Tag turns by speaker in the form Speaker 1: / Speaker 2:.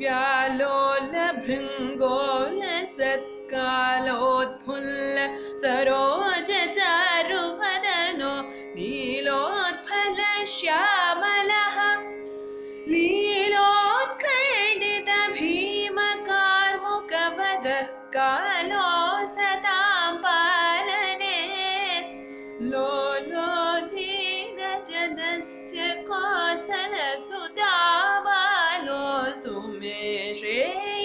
Speaker 1: व्यालोलभृङ्गोलसत्कालोत्फुल्ल सरोजचारुवदनो कार्मुक लीलोत्खण्डितभीमकार्मुकवदः कालो सतां पालने लोलोदीनजनस्य कोसल me